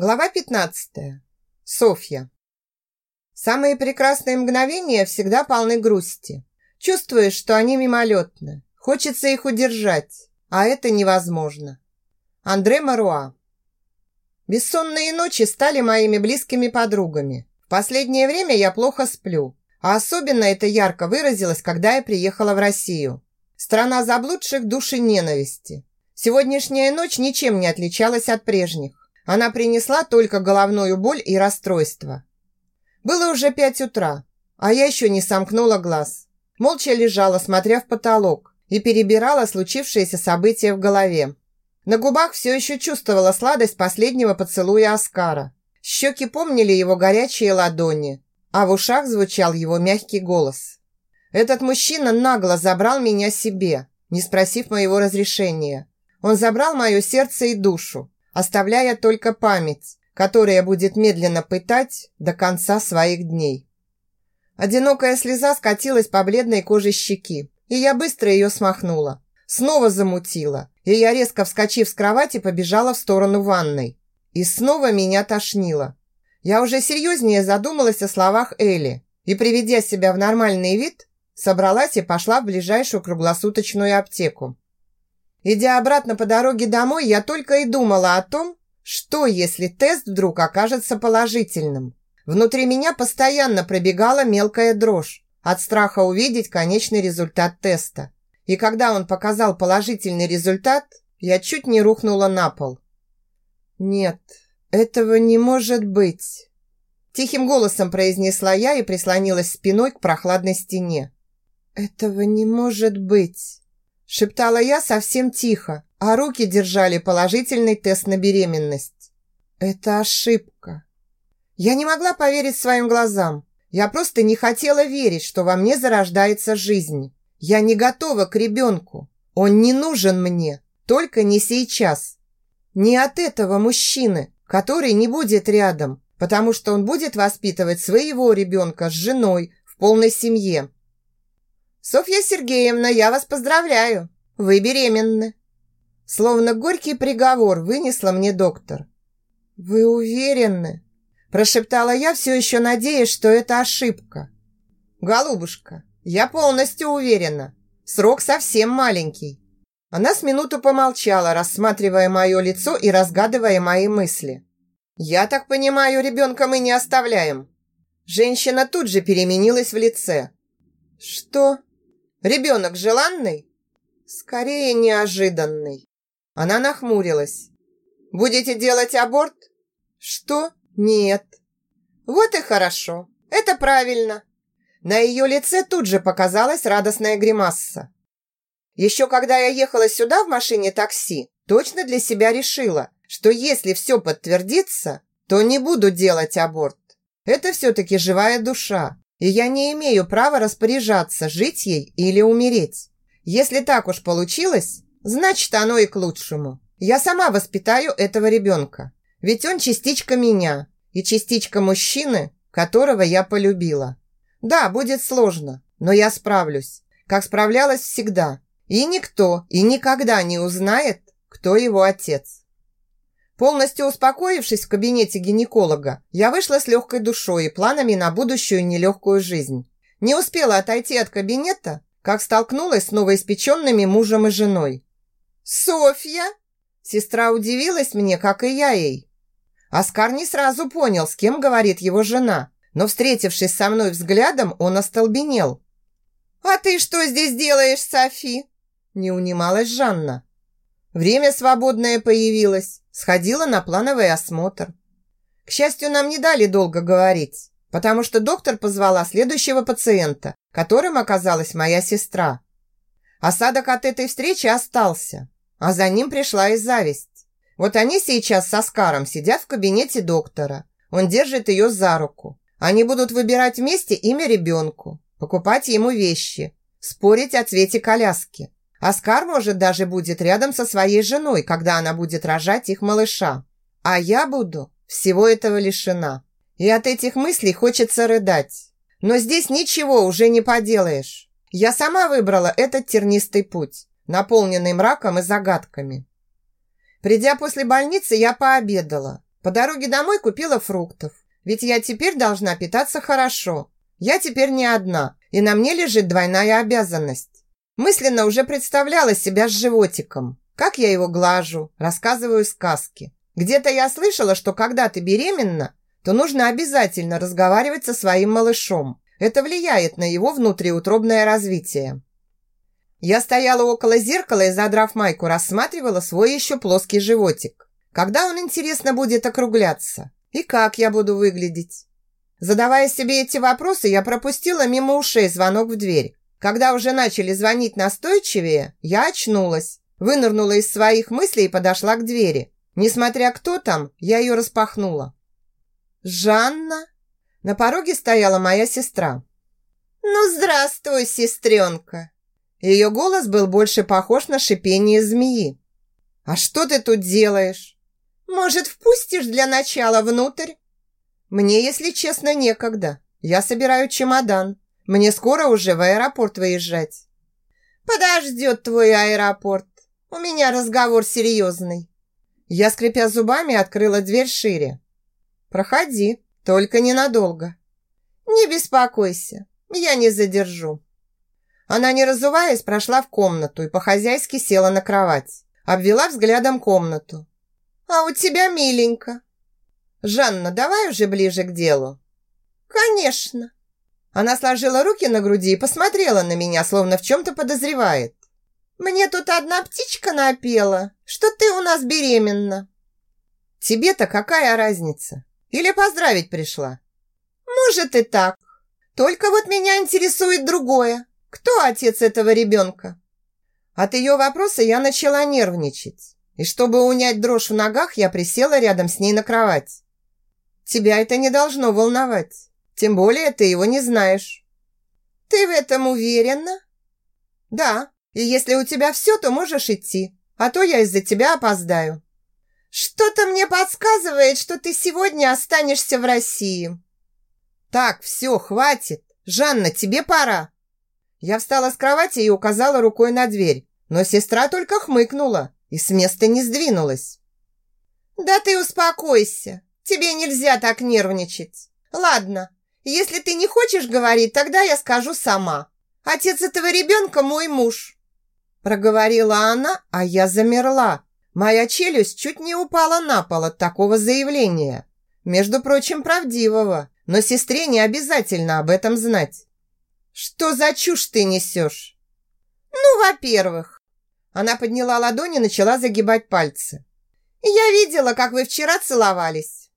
Глава 15. Софья. Самые прекрасные мгновения всегда полны грусти. Чувствуешь, что они мимолетны. Хочется их удержать, а это невозможно. Андре Маруа. Бессонные ночи стали моими близкими подругами. В последнее время я плохо сплю. А особенно это ярко выразилось, когда я приехала в Россию. Страна заблудших душ и ненависти. Сегодняшняя ночь ничем не отличалась от прежних. Она принесла только головную боль и расстройство. Было уже пять утра, а я еще не сомкнула глаз. Молча лежала, смотря в потолок, и перебирала случившиеся события в голове. На губах все еще чувствовала сладость последнего поцелуя Оскара. Щеки помнили его горячие ладони, а в ушах звучал его мягкий голос. Этот мужчина нагло забрал меня себе, не спросив моего разрешения. Он забрал мое сердце и душу, оставляя только память, которая будет медленно пытать до конца своих дней. Одинокая слеза скатилась по бледной коже щеки, и я быстро ее смахнула. Снова замутила, и я, резко вскочив с кровати, побежала в сторону ванной. И снова меня тошнило. Я уже серьезнее задумалась о словах Эли и, приведя себя в нормальный вид, собралась и пошла в ближайшую круглосуточную аптеку. Идя обратно по дороге домой, я только и думала о том, что если тест вдруг окажется положительным. Внутри меня постоянно пробегала мелкая дрожь от страха увидеть конечный результат теста. И когда он показал положительный результат, я чуть не рухнула на пол. «Нет, этого не может быть!» Тихим голосом произнесла я и прислонилась спиной к прохладной стене. «Этого не может быть!» Шептала я совсем тихо, а руки держали положительный тест на беременность. Это ошибка. Я не могла поверить своим глазам. Я просто не хотела верить, что во мне зарождается жизнь. Я не готова к ребенку. Он не нужен мне, только не сейчас. Не от этого мужчины, который не будет рядом, потому что он будет воспитывать своего ребенка с женой в полной семье. «Софья Сергеевна, я вас поздравляю! Вы беременны!» Словно горький приговор вынесла мне доктор. «Вы уверены?» Прошептала я, все еще надеясь, что это ошибка. «Голубушка, я полностью уверена. Срок совсем маленький». Она с минуту помолчала, рассматривая мое лицо и разгадывая мои мысли. «Я так понимаю, ребенка мы не оставляем». Женщина тут же переменилась в лице. «Что?» Ребенок желанный? Скорее неожиданный. Она нахмурилась. Будете делать аборт? Что? Нет. Вот и хорошо. Это правильно. На ее лице тут же показалась радостная гримаса. Еще когда я ехала сюда в машине такси, точно для себя решила, что если все подтвердится, то не буду делать аборт. Это все-таки живая душа, и я не имею права распоряжаться, жить ей или умереть. Если так уж получилось, значит, оно и к лучшему. Я сама воспитаю этого ребенка. Ведь он частичка меня и частичка мужчины, которого я полюбила. Да, будет сложно, но я справлюсь, как справлялась всегда. И никто и никогда не узнает, кто его отец. Полностью успокоившись в кабинете гинеколога, я вышла с легкой душой и планами на будущую нелегкую жизнь. Не успела отойти от кабинета, как столкнулась с новоиспеченными мужем и женой. «Софья!» Сестра удивилась мне, как и я ей. Оскар не сразу понял, с кем говорит его жена, но, встретившись со мной взглядом, он остолбенел. «А ты что здесь делаешь, Софи?» Не унималась Жанна. Время свободное появилось. Сходила на плановый осмотр. К счастью, нам не дали долго говорить, потому что доктор позвала следующего пациента, которым оказалась моя сестра. Осадок от этой встречи остался, а за ним пришла и зависть. Вот они сейчас со Скаром сидят в кабинете доктора. Он держит ее за руку. Они будут выбирать вместе имя ребенку, покупать ему вещи, спорить о цвете коляски. Оскар, может, даже будет рядом со своей женой, когда она будет рожать их малыша. А я буду всего этого лишена. И от этих мыслей хочется рыдать. Но здесь ничего уже не поделаешь. Я сама выбрала этот тернистый путь, наполненный мраком и загадками. Придя после больницы, я пообедала. По дороге домой купила фруктов. Ведь я теперь должна питаться хорошо. Я теперь не одна, и на мне лежит двойная обязанность. Мысленно уже представляла себя с животиком. Как я его глажу, рассказываю сказки. Где-то я слышала, что когда ты беременна, то нужно обязательно разговаривать со своим малышом. Это влияет на его внутриутробное развитие. Я стояла около зеркала и, задрав майку, рассматривала свой еще плоский животик. Когда он, интересно, будет округляться? И как я буду выглядеть? Задавая себе эти вопросы, я пропустила мимо ушей звонок в дверь. Когда уже начали звонить настойчивее, я очнулась, вынырнула из своих мыслей и подошла к двери. Несмотря кто там, я ее распахнула. «Жанна?» На пороге стояла моя сестра. «Ну, здравствуй, сестренка!» Ее голос был больше похож на шипение змеи. «А что ты тут делаешь?» «Может, впустишь для начала внутрь?» «Мне, если честно, некогда. Я собираю чемодан. Мне скоро уже в аэропорт выезжать». «Подождет твой аэропорт. У меня разговор серьезный». Я, скрипя зубами, открыла дверь шире. «Проходи, только ненадолго». «Не беспокойся, я не задержу». Она, не разуваясь, прошла в комнату и по-хозяйски села на кровать. Обвела взглядом комнату. «А у тебя миленько». «Жанна, давай уже ближе к делу». «Конечно». Она сложила руки на груди и посмотрела на меня, словно в чем-то подозревает. «Мне тут одна птичка напела, что ты у нас беременна». «Тебе-то какая разница? Или поздравить пришла?» «Может и так. Только вот меня интересует другое. Кто отец этого ребенка?» От ее вопроса я начала нервничать. И чтобы унять дрожь в ногах, я присела рядом с ней на кровать. «Тебя это не должно волновать. Тем более ты его не знаешь». «Ты в этом уверена?» «Да, и если у тебя все, то можешь идти, а то я из-за тебя опоздаю». «Что-то мне подсказывает, что ты сегодня останешься в России». «Так, все, хватит. Жанна, тебе пора». Я встала с кровати и указала рукой на дверь, но сестра только хмыкнула и с места не сдвинулась. «Да ты успокойся. Тебе нельзя так нервничать. Ладно, если ты не хочешь говорить, тогда я скажу сама. Отец этого ребенка мой муж». Проговорила она, а я замерла. Моя челюсть чуть не упала на пол от такого заявления. Между прочим, правдивого, но сестре не обязательно об этом знать. «Что за чушь ты несешь?» «Ну, во-первых...» Она подняла ладони и начала загибать пальцы. «Я видела, как вы вчера целовались.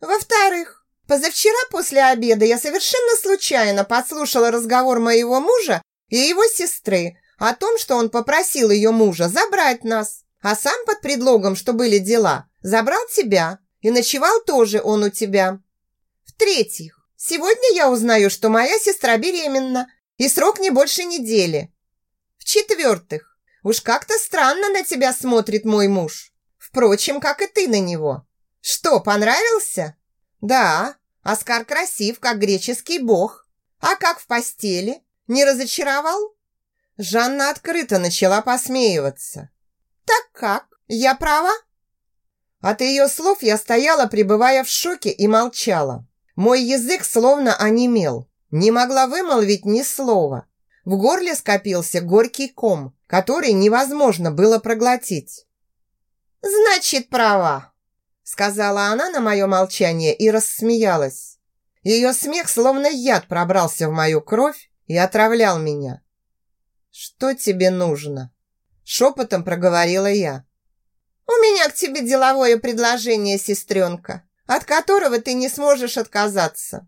Во-вторых, позавчера после обеда я совершенно случайно подслушала разговор моего мужа и его сестры о том, что он попросил ее мужа забрать нас, а сам под предлогом, что были дела, забрал тебя, и ночевал тоже он у тебя. В-третьих, Сегодня я узнаю, что моя сестра беременна, и срок не больше недели. В-четвертых, уж как-то странно на тебя смотрит мой муж. Впрочем, как и ты на него. Что, понравился? Да, Оскар красив, как греческий бог. А как в постели? Не разочаровал? Жанна открыто начала посмеиваться. Так как? Я права? От ее слов я стояла, пребывая в шоке и молчала. Мой язык словно онемел. Не могла вымолвить ни слова. В горле скопился горький ком, который невозможно было проглотить. «Значит, права», — сказала она на мое молчание и рассмеялась. Ее смех словно яд пробрался в мою кровь и отравлял меня. «Что тебе нужно?» — шепотом проговорила я. «У меня к тебе деловое предложение, сестренка», от которого ты не сможешь отказаться.